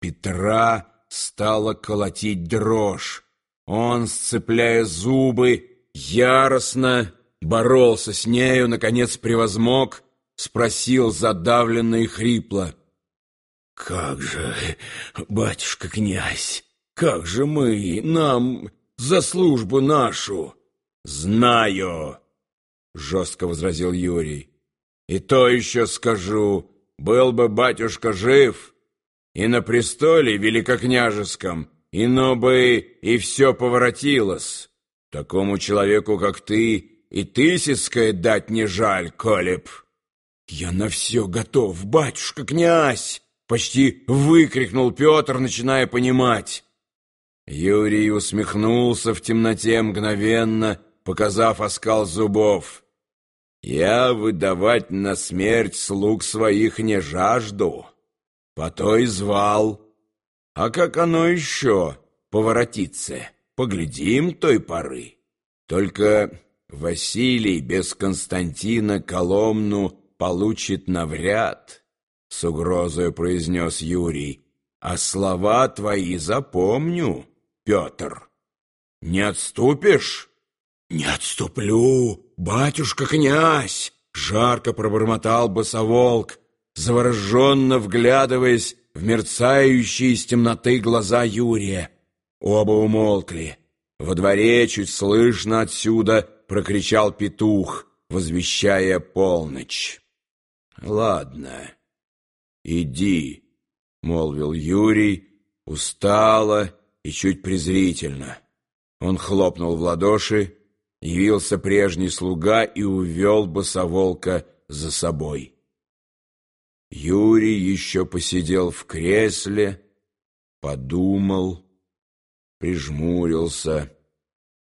Петра стала колотить дрожь. Он, сцепляя зубы, яростно боролся с нею, наконец превозмог, спросил задавленно и хрипло. «Как же, батюшка-князь, как же мы, нам, за службу нашу?» «Знаю!» — жестко возразил Юрий. «И то еще скажу, был бы батюшка жив, и на престоле великокняжеском, ино бы и все поворотилось. Такому человеку, как ты, и тысяцкое дать не жаль, Колеб». «Я на все готов, батюшка-князь!» — почти выкрикнул Петр, начиная понимать. Юрий усмехнулся в темноте мгновенно, показав оскал зубов. «Я выдавать на смерть слуг своих не жажду, по то и звал. А как оно еще поворотится, поглядим той поры. Только Василий без Константина Коломну получит навряд», — с угрозой произнес Юрий, «а слова твои запомню, Петр. Не отступишь?» «Не отступлю, батюшка-князь!» — жарко пробормотал босоволк, завороженно вглядываясь в мерцающие из темноты глаза Юрия. Оба умолкли. Во дворе чуть слышно отсюда прокричал петух, возвещая полночь. «Ладно, иди», — молвил Юрий, устало и чуть презрительно. Он хлопнул в ладоши, явился прежний слуга и увел босоволка за собой. Юрий еще посидел в кресле, подумал, прижмурился.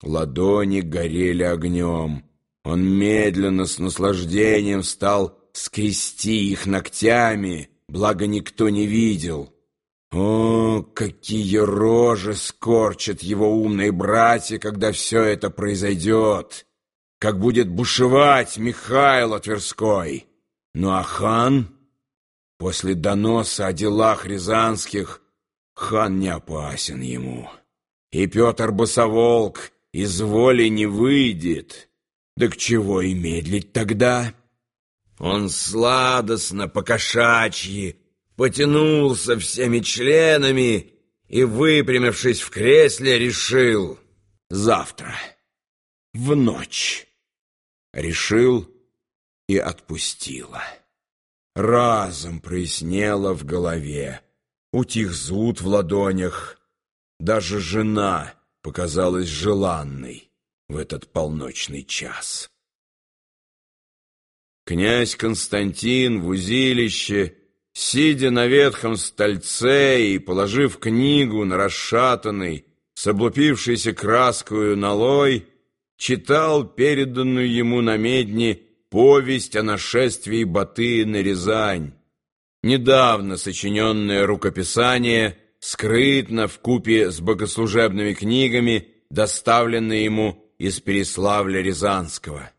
Ладони горели огнем. Он медленно, с наслаждением стал скрести их ногтями, благо никто не видел. О, какие рожи скорчат его умные братья, когда все это произойдет! Как будет бушевать Михаил Тверской! Ну а хан? После доноса о делах рязанских хан не опасен ему. И Петр Босоволк из воли не выйдет. Да к чего и медлить тогда? Он сладостно, покошачьи, потянулся всеми членами и, выпрямившись в кресле, решил завтра, в ночь. Решил и отпустила. Разом прояснело в голове, утих зуд в ладонях. Даже жена показалась желанной в этот полночный час. Князь Константин в узилище Сидя на ветхом стольце и положив книгу на расшатанный, с облупившейся краскою налой, читал переданную ему на медне повесть о нашествии Батыя на Рязань. Недавно сочиненное рукописание, скрытно в купе с богослужебными книгами, доставленное ему из Переславля-Рязанского.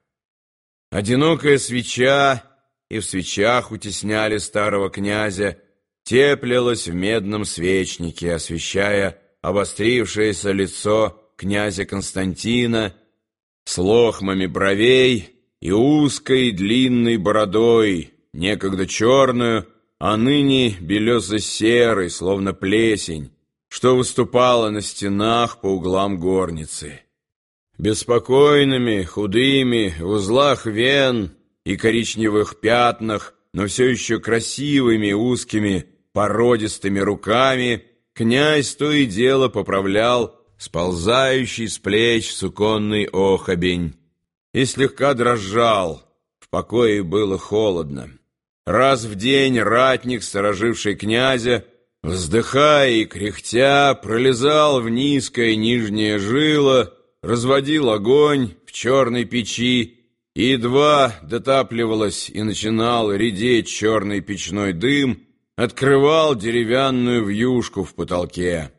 Одинокая свеча и в свечах утесняли старого князя, теплилось в медном свечнике, освещая обострившееся лицо князя Константина с лохмами бровей и узкой длинной бородой, некогда черную, а ныне белесо-серой, словно плесень, что выступала на стенах по углам горницы. Беспокойными, худыми, в узлах вен — и коричневых пятнах, но все еще красивыми, узкими, породистыми руками, князь то и дело поправлял сползающий с плеч суконный охобень и слегка дрожал. В покое было холодно. Раз в день ратник, стороживший князя, вздыхая и кряхтя, пролезал в низкое нижнее жило, разводил огонь в черной печи едва дотапливалась и начинал редеть черный печной дым, открывал деревянную вьюшку в потолке.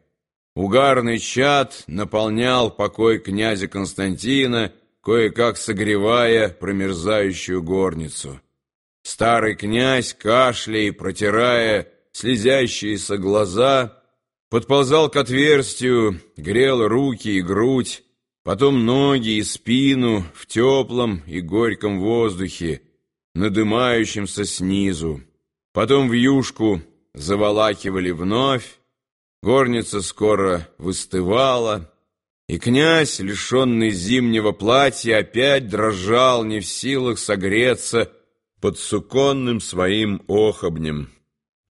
Угарный чад наполнял покой князя Константина, кое-как согревая промерзающую горницу. Старый князь, кашляя и протирая слезящиеся глаза, подползал к отверстию, грел руки и грудь, потом ноги и спину в теплом и горьком воздухе, надымающемся снизу. Потом в юшку заволакивали вновь, горница скоро выстывала, и князь, лишенный зимнего платья, опять дрожал, не в силах согреться под суконным своим охобнем.